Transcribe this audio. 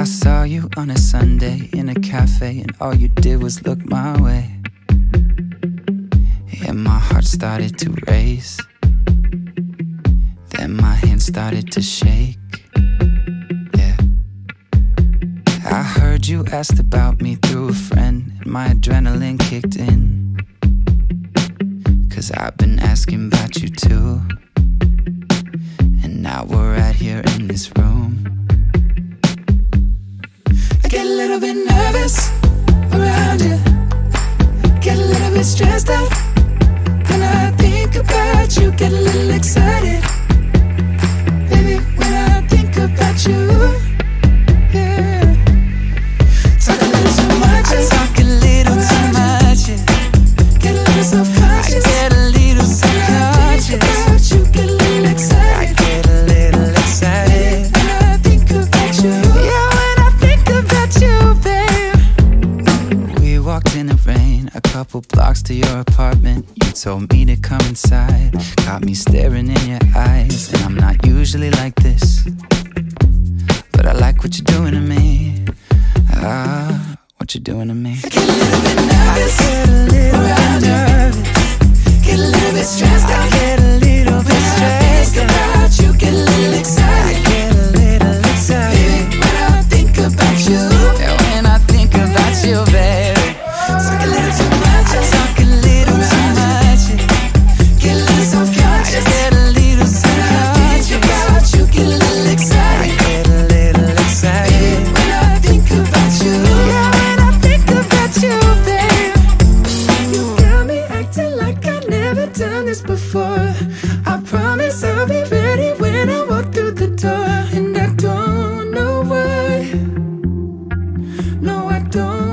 I saw you on a Sunday in a cafe, and all you did was look my way. And my heart started to race. Then my hands started to shake. Yeah. I heard you asked about me through a friend, and my adrenaline kicked in. Cause I've been asking about you too. And now we're right here in this room. Little bit nervous around you, get a little bit stressed out. When I think about you, get a little excited. Walked in the rain, a couple blocks to your apartment. You told me to come inside. Caught me staring in your eyes. And I'm not usually like this. But I like what you're doing to me. Ah, what you're doing to me. I before. I promise I'll be ready when I walk through the door. And I don't know why. No, I don't.